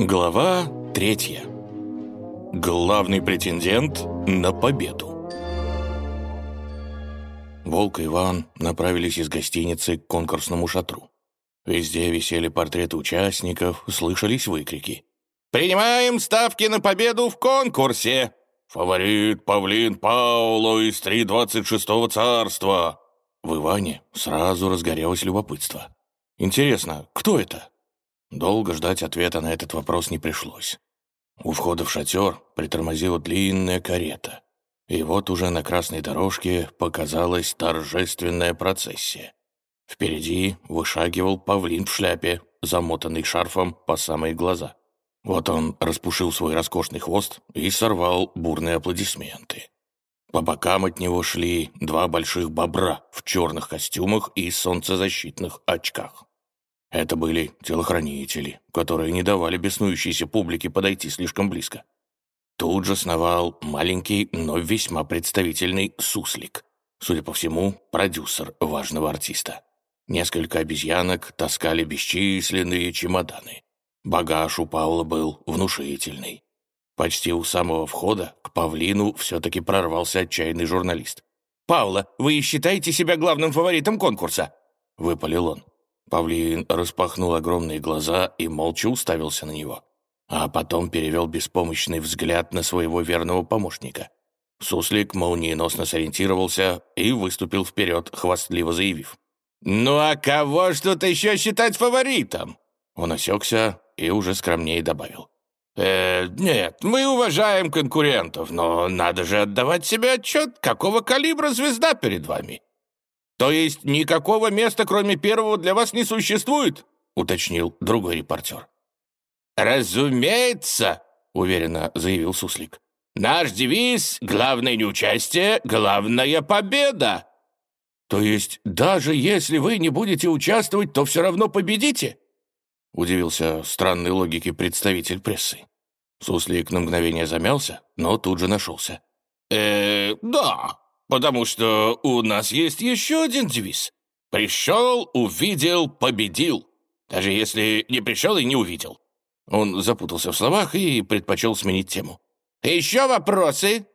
Глава третья. Главный претендент на победу. Волк и Иван направились из гостиницы к конкурсному шатру. Везде висели портреты участников, слышались выкрики. «Принимаем ставки на победу в конкурсе! Фаворит Павлин Пауло из 326-го царства!» В Иване сразу разгорелось любопытство. «Интересно, кто это?» Долго ждать ответа на этот вопрос не пришлось. У входа в шатер притормозила длинная карета. И вот уже на красной дорожке показалась торжественная процессия. Впереди вышагивал павлин в шляпе, замотанный шарфом по самые глаза. Вот он распушил свой роскошный хвост и сорвал бурные аплодисменты. По бокам от него шли два больших бобра в черных костюмах и солнцезащитных очках. Это были телохранители, которые не давали беснующейся публике подойти слишком близко. Тут же сновал маленький, но весьма представительный суслик. Судя по всему, продюсер важного артиста. Несколько обезьянок таскали бесчисленные чемоданы. Багаж у Паула был внушительный. Почти у самого входа к павлину все-таки прорвался отчаянный журналист. «Паула, вы считаете себя главным фаворитом конкурса?» — выпалил он. Павлин распахнул огромные глаза и молча уставился на него, а потом перевел беспомощный взгляд на своего верного помощника. Суслик молниеносно сориентировался и выступил вперед, хвастливо заявив. «Ну а кого ж тут еще считать фаворитом?» Он осекся и уже скромнее добавил. «Э, нет, мы уважаем конкурентов, но надо же отдавать себе отчет, какого калибра звезда перед вами. «То есть никакого места, кроме первого, для вас не существует?» — уточнил другой репортер. «Разумеется!» — уверенно заявил Суслик. «Наш девиз — главное не участие, главная победа!» «То есть даже если вы не будете участвовать, то все равно победите?» — удивился странной логике представитель прессы. Суслик на мгновение замялся, но тут же нашелся. «Э, да, Потому что у нас есть еще один девиз. «Пришел, увидел, победил». Даже если не пришел и не увидел. Он запутался в словах и предпочел сменить тему. «Еще вопросы?»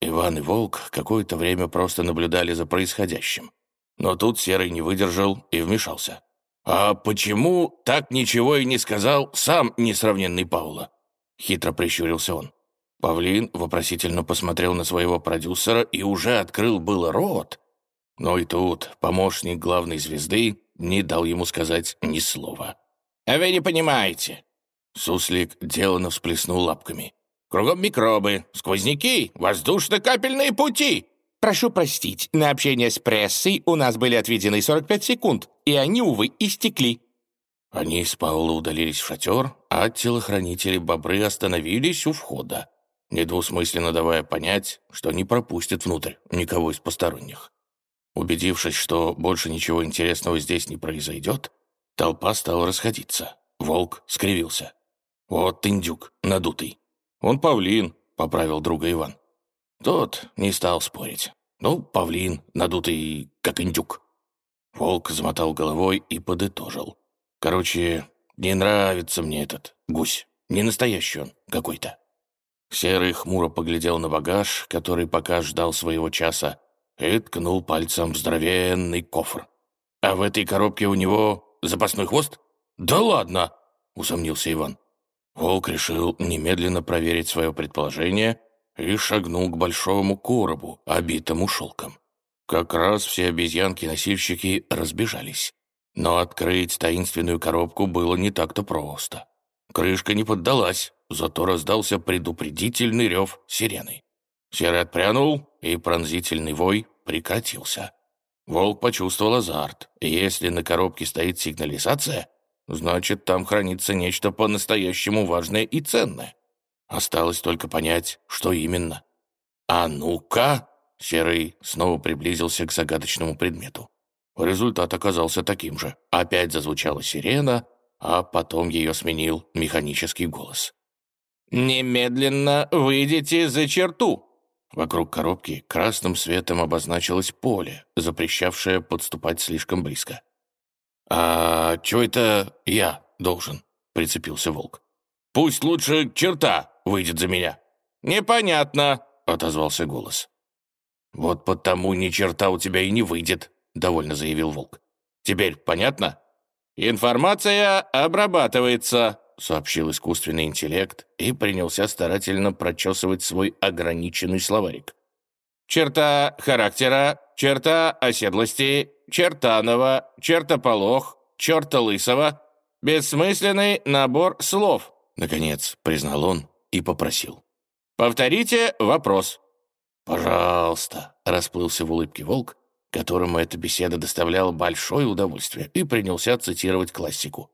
Иван и Волк какое-то время просто наблюдали за происходящим. Но тут Серый не выдержал и вмешался. «А почему так ничего и не сказал сам несравненный Паула?» Хитро прищурился он. Павлин вопросительно посмотрел на своего продюсера и уже открыл было рот. Но и тут помощник главной звезды не дал ему сказать ни слова. «А вы не понимаете!» Суслик деланно всплеснул лапками. «Кругом микробы, сквозняки, воздушно-капельные пути!» «Прошу простить, на общение с прессой у нас были отведены 45 секунд, и они, увы, истекли». Они с Пауло удалились в шатер, а телохранители-бобры остановились у входа недвусмысленно давая понять, что не пропустит внутрь никого из посторонних. Убедившись, что больше ничего интересного здесь не произойдет, толпа стала расходиться. Волк скривился. «Вот индюк, надутый. Он павлин», — поправил друга Иван. Тот не стал спорить. «Ну, павлин, надутый, как индюк». Волк замотал головой и подытожил. «Короче, не нравится мне этот гусь. Не настоящий он какой-то». Серый хмуро поглядел на багаж, который пока ждал своего часа, и ткнул пальцем в здоровенный кофр. «А в этой коробке у него запасной хвост?» «Да ладно!» — усомнился Иван. Волк решил немедленно проверить свое предположение и шагнул к большому коробу, обитому шелком. Как раз все обезьянки-носильщики разбежались. Но открыть таинственную коробку было не так-то просто. Крышка не поддалась, зато раздался предупредительный рев сирены. Серый отпрянул, и пронзительный вой прекратился. Волк почувствовал азарт. Если на коробке стоит сигнализация, значит, там хранится нечто по-настоящему важное и ценное. Осталось только понять, что именно. «А ну-ка!» — Серый снова приблизился к загадочному предмету. Результат оказался таким же. Опять зазвучала сирена, а потом ее сменил механический голос. «Немедленно выйдите за черту!» Вокруг коробки красным светом обозначилось поле, запрещавшее подступать слишком близко. «А чё это я должен?» — прицепился волк. Пусть лучше черта выйдет за меня». «Непонятно», — отозвался голос. «Вот потому ни черта у тебя и не выйдет», — довольно заявил волк. «Теперь понятно?» «Информация обрабатывается», — сообщил искусственный интеллект и принялся старательно прочесывать свой ограниченный словарик. «Черта характера, черта оседлости, чертанова, чертополох, черта лысого, бессмысленный набор слов», — наконец признал он и попросил. «Повторите вопрос». «Пожалуйста», — расплылся в улыбке волк, которому эта беседа доставляла большое удовольствие, и принялся цитировать классику.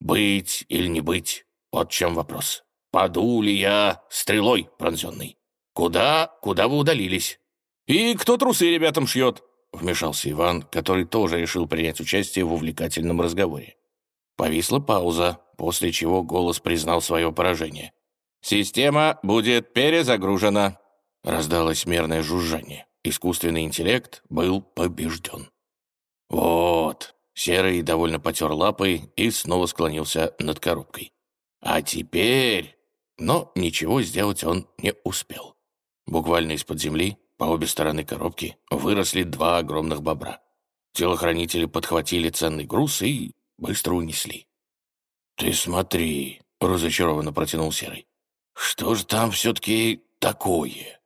«Быть или не быть? Вот чем вопрос. Паду ли я стрелой пронзенной? Куда, куда вы удалились?» «И кто трусы ребятам шьет?» — вмешался Иван, который тоже решил принять участие в увлекательном разговоре. Повисла пауза, после чего голос признал свое поражение. «Система будет перезагружена», — раздалось мерное жужжание. Искусственный интеллект был побежден. «Вот!» — Серый довольно потер лапой и снова склонился над коробкой. «А теперь...» Но ничего сделать он не успел. Буквально из-под земли, по обе стороны коробки, выросли два огромных бобра. Телохранители подхватили ценный груз и быстро унесли. «Ты смотри», — разочарованно протянул Серый. «Что же там все-таки такое?»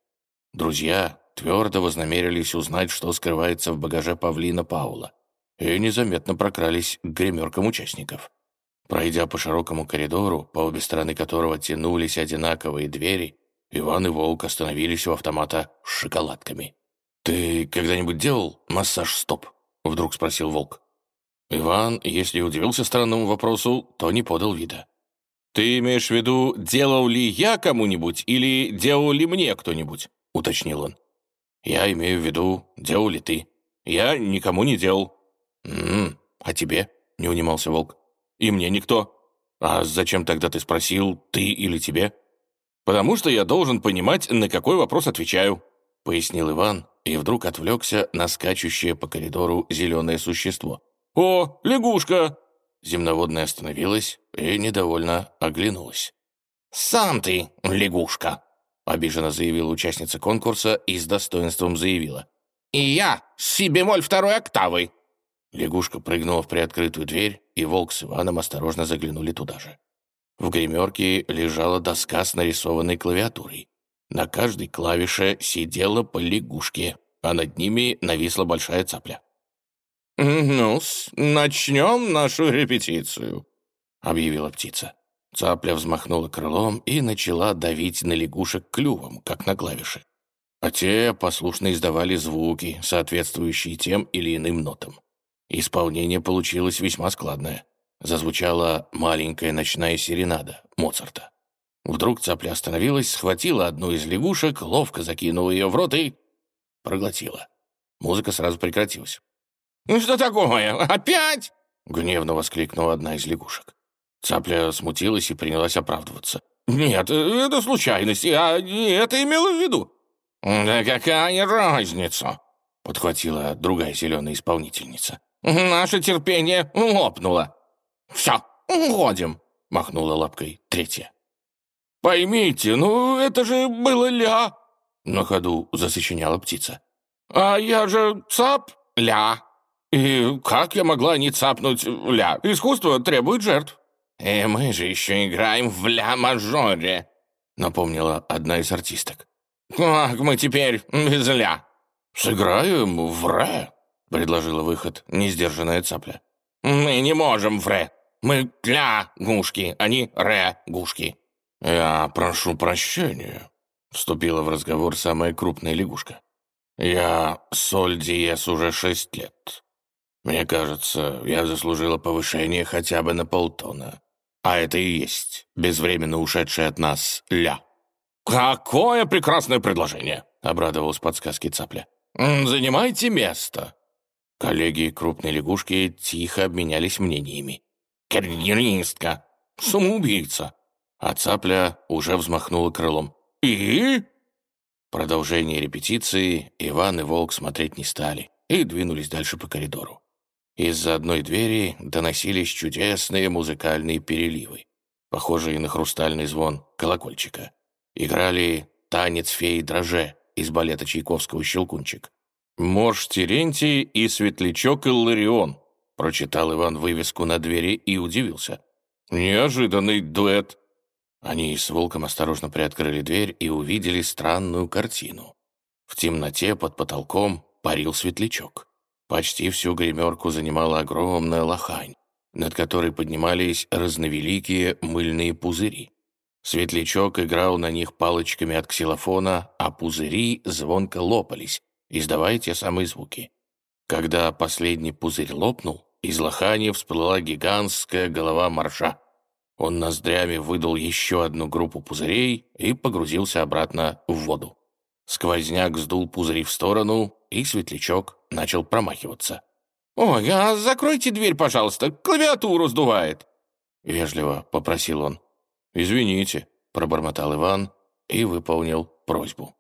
Друзья твердо вознамерились узнать, что скрывается в багаже павлина Паула, и незаметно прокрались к гримеркам участников. Пройдя по широкому коридору, по обе стороны которого тянулись одинаковые двери, Иван и Волк остановились у автомата с шоколадками. «Ты когда-нибудь делал массаж стоп?» — вдруг спросил Волк. Иван, если удивился странному вопросу, то не подал вида. «Ты имеешь в виду, делал ли я кому-нибудь или делал ли мне кто-нибудь?» — уточнил он. «Я имею в виду, делал ли ты. Я никому не делал». «М-м, а тебе?» — не унимался Волк. «И мне никто. А зачем тогда ты спросил, ты или тебе?» «Потому что я должен понимать, на какой вопрос отвечаю», — пояснил Иван, и вдруг отвлекся на скачущее по коридору зеленое существо. «О, лягушка!» Земноводная остановилась и недовольно оглянулась. «Сам ты, лягушка!» — обиженно заявила участница конкурса и с достоинством заявила. «И я си бемоль второй октавой!» Лягушка прыгнула в приоткрытую дверь, и волк с Иваном осторожно заглянули туда же. В гримерке лежала доска с нарисованной клавиатурой. На каждой клавише сидела по лягушке, а над ними нависла большая цапля ну начнем нашу репетицию», — объявила птица. Цапля взмахнула крылом и начала давить на лягушек клювом, как на клавиши. А те послушно издавали звуки, соответствующие тем или иным нотам. Исполнение получилось весьма складное. Зазвучала маленькая ночная серенада Моцарта. Вдруг цапля остановилась, схватила одну из лягушек, ловко закинула ее в рот и... проглотила. Музыка сразу прекратилась. «Ну что такое? Опять?» — гневно воскликнула одна из лягушек. Цапля смутилась и принялась оправдываться. «Нет, это случайность, я не это имела в виду». «Да какая разница?» — подхватила другая зеленая исполнительница. «Наше терпение лопнуло». «Все, уходим», — махнула лапкой третья. «Поймите, ну это же было ля!» На ходу засочиняла птица. «А я же цап ля!» «И как я могла не цапнуть ля? Искусство требует жертв». «И э, мы же еще играем в ля-мажоре», — напомнила одна из артисток. «Как мы теперь без ля?» «Сыграем в ре», — предложила выход несдержанная цапля. «Мы не можем в ре. Мы ля-гушки, а не ре-гушки». «Я прошу прощения», — вступила в разговор самая крупная лягушка. «Я соль диез уже шесть лет. Мне кажется, я заслужила повышение хотя бы на полтона. А это и есть безвременно ушедший от нас ля». «Какое прекрасное предложение!» — обрадовалась подсказки цапля. «Занимайте место!» Коллеги крупной лягушки тихо обменялись мнениями. «Карьеристка! Самоубийца!» А цапля уже взмахнула крылом. «И?» Продолжение репетиции Иван и Волк смотреть не стали и двинулись дальше по коридору. Из-за одной двери доносились чудесные музыкальные переливы. похожие на хрустальный звон колокольчика. Играли «Танец феи дроже» из балета Чайковского «Щелкунчик». «Морж Терентий и Светлячок Илларион», прочитал Иван вывеску на двери и удивился. «Неожиданный дуэт». Они с Волком осторожно приоткрыли дверь и увидели странную картину. В темноте под потолком парил светлячок. Почти всю гримерку занимала огромная лохань, над которой поднимались разновеликие мыльные пузыри. Светлячок играл на них палочками от ксилофона, а пузыри звонко лопались, издавая те самые звуки. Когда последний пузырь лопнул, из лохани всплыла гигантская голова марша. Он ноздрями выдал еще одну группу пузырей и погрузился обратно в воду. Сквозняк сдул пузыри в сторону, и светлячок начал промахиваться. «Ой, а закройте дверь, пожалуйста, клавиатуру сдувает!» Вежливо попросил он. «Извините», — пробормотал Иван и выполнил просьбу.